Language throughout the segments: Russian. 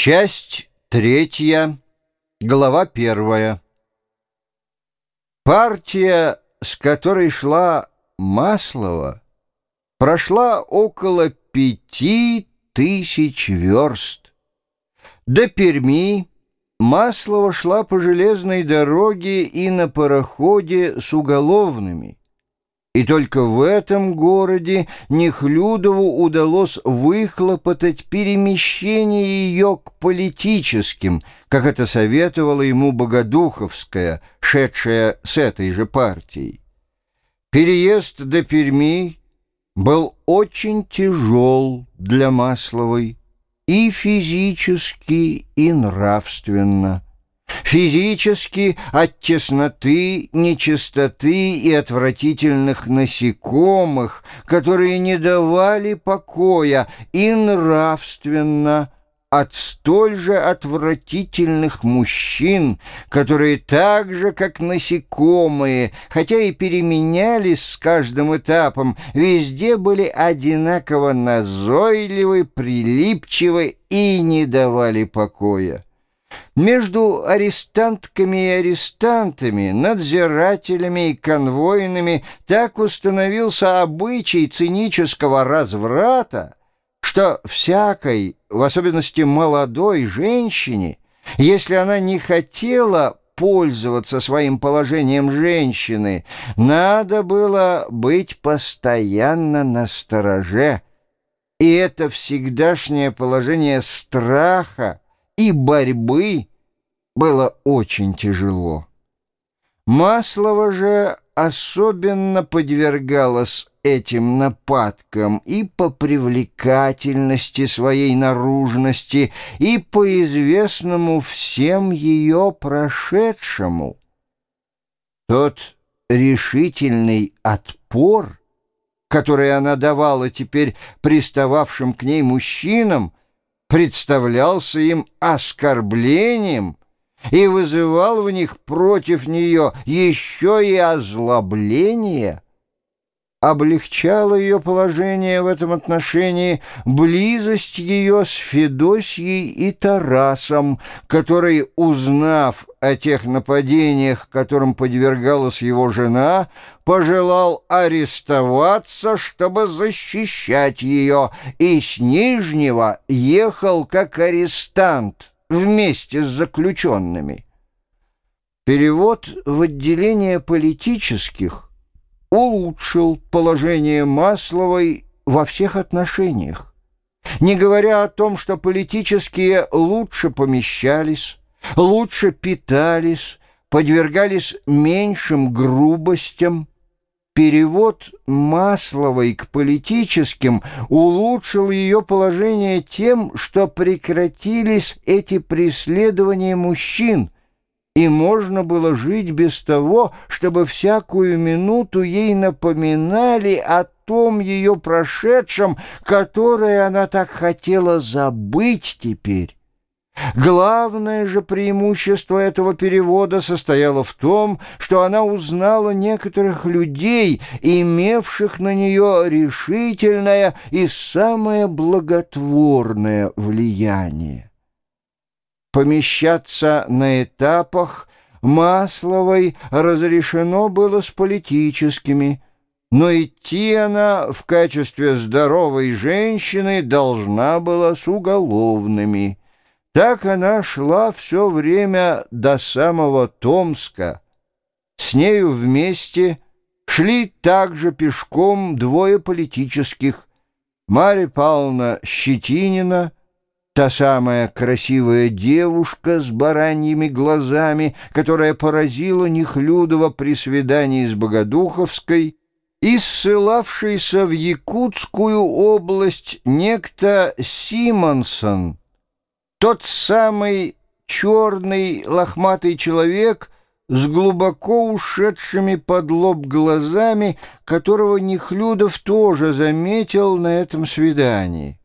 Часть третья, глава первая. Партия, с которой шла Маслова, прошла около пяти тысяч верст. До Перми Маслова шла по железной дороге и на пароходе с уголовными. И только в этом городе Нехлюдову удалось выхлопотать перемещение ее к политическим, как это советовала ему Богодуховская, шедшая с этой же партией. Переезд до Перми был очень тяжел для Масловой и физически, и нравственно. Физически от тесноты, нечистоты и отвратительных насекомых, которые не давали покоя, и нравственно от столь же отвратительных мужчин, которые так же, как насекомые, хотя и переменялись с каждым этапом, везде были одинаково назойливы, прилипчивы и не давали покоя. Между арестантками и арестантами, надзирателями и конвойными так установился обычай цинического разврата, что всякой, в особенности молодой женщине, если она не хотела пользоваться своим положением женщины, надо было быть постоянно на стороже. И это всегдашнее положение страха, и борьбы было очень тяжело. Маслова же особенно подвергалась этим нападкам и по привлекательности своей наружности, и по известному всем ее прошедшему. Тот решительный отпор, который она давала теперь пристававшим к ней мужчинам, представлялся им оскорблением и вызывал в них против нее еще и озлобление. Облегчало ее положение в этом отношении близость ее с Федосьей и Тарасом, который, узнав о тех нападениях, которым подвергалась его жена, пожелал арестоваться, чтобы защищать ее, и с Нижнего ехал как арестант вместе с заключенными. Перевод в отделение политических улучшил положение Масловой во всех отношениях. Не говоря о том, что политические лучше помещались, лучше питались, подвергались меньшим грубостям, Перевод Масловой к политическим улучшил ее положение тем, что прекратились эти преследования мужчин – и можно было жить без того, чтобы всякую минуту ей напоминали о том ее прошедшем, которое она так хотела забыть теперь. Главное же преимущество этого перевода состояло в том, что она узнала некоторых людей, имевших на нее решительное и самое благотворное влияние помещаться на этапах Масловой разрешено было с политическими, но идти она в качестве здоровой женщины должна была с уголовными. Так она шла все время до самого Томска. С нею вместе шли также пешком двое политических. Марья Павловна Щетинина — Та самая красивая девушка с бараньими глазами, которая поразила Нехлюдова при свидании с Богодуховской, и ссылавшийся в Якутскую область некто Симонсон, тот самый черный лохматый человек с глубоко ушедшими под лоб глазами, которого Нехлюдов тоже заметил на этом свидании.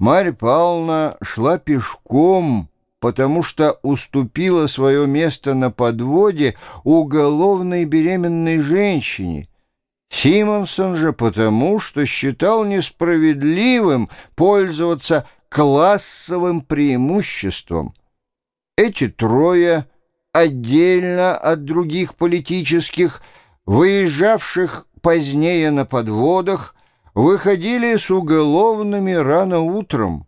Марья Павловна шла пешком, потому что уступила свое место на подводе уголовной беременной женщине. Симонсон же потому, что считал несправедливым пользоваться классовым преимуществом. Эти трое, отдельно от других политических, выезжавших позднее на подводах, выходили с уголовными рано утром.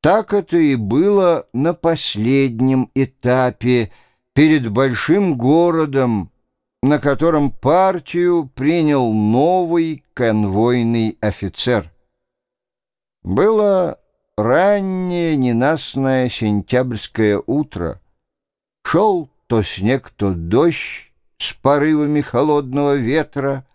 Так это и было на последнем этапе перед большим городом, на котором партию принял новый конвойный офицер. Было раннее ненастное сентябрьское утро. Шел то снег, то дождь с порывами холодного ветра,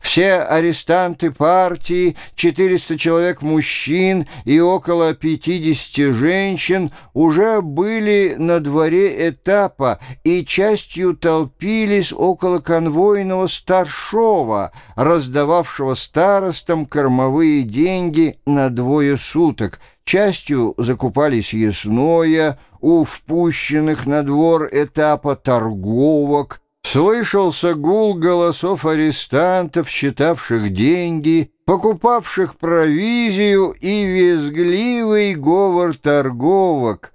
все арестанты партии, 400 человек мужчин и около 50 женщин уже были на дворе этапа и частью толпились около конвойного старшова, раздававшего старостам кормовые деньги на двое суток. Частью закупались ясное у впущенных на двор этапа торговок, Слышался гул голосов арестантов, считавших деньги, покупавших провизию и визгливый говор торговок.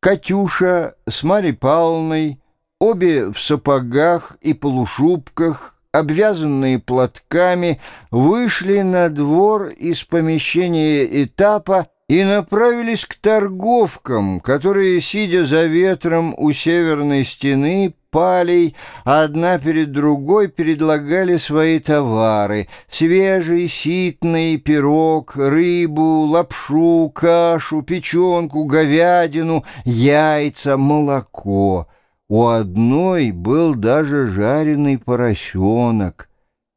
Катюша с Марьей Павловной, обе в сапогах и полушубках, обвязанные платками, вышли на двор из помещения этапа и направились к торговкам, которые, сидя за ветром у северной стены, палей, одна перед другой предлагали свои товары — свежий, ситный пирог, рыбу, лапшу, кашу, печенку, говядину, яйца, молоко. У одной был даже жареный поросенок.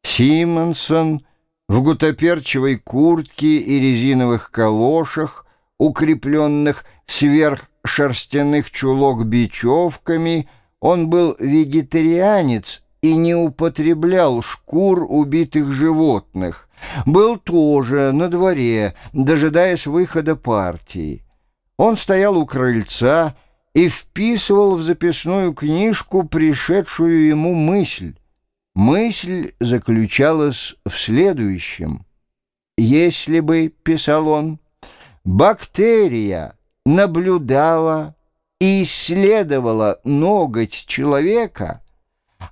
Симонсон в гутоперчевой куртке и резиновых калошах, укрепленных сверх шерстяных чулок бечевками — он был вегетарианец и не употреблял шкур убитых животных. Был тоже на дворе, дожидаясь выхода партии. Он стоял у крыльца и вписывал в записную книжку пришедшую ему мысль. Мысль заключалась в следующем. «Если бы, — писал он, — бактерия наблюдала и исследовала ноготь человека,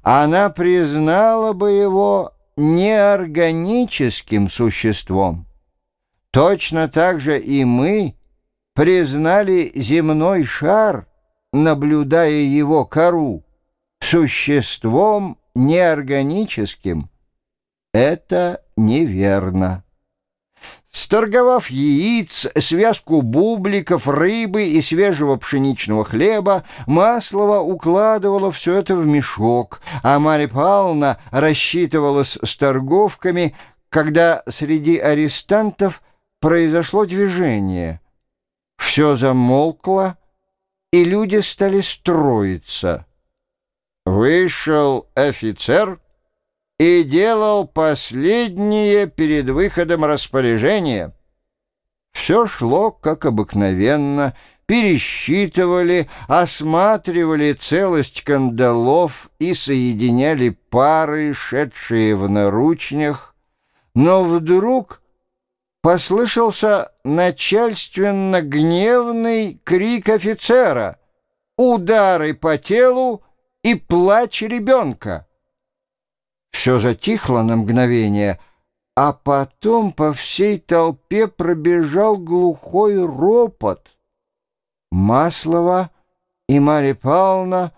она признала бы его неорганическим существом. Точно так же и мы признали земной шар, наблюдая его кору, существом неорганическим. Это неверно. Сторговав яиц, связку бубликов, рыбы и свежего пшеничного хлеба, Маслова укладывала все это в мешок, а Марья Павловна рассчитывалась с торговками, когда среди арестантов произошло движение. Все замолкло, и люди стали строиться. Вышел офицер — и делал последнее перед выходом распоряжения. Все шло, как обыкновенно, пересчитывали, осматривали целость кандалов и соединяли пары, шедшие в наручнях. Но вдруг послышался начальственно гневный крик офицера, удары по телу и плач ребенка. Все затихло на мгновение, а потом по всей толпе пробежал глухой ропот. Маслова и Марья Павловна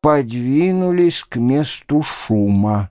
подвинулись к месту шума.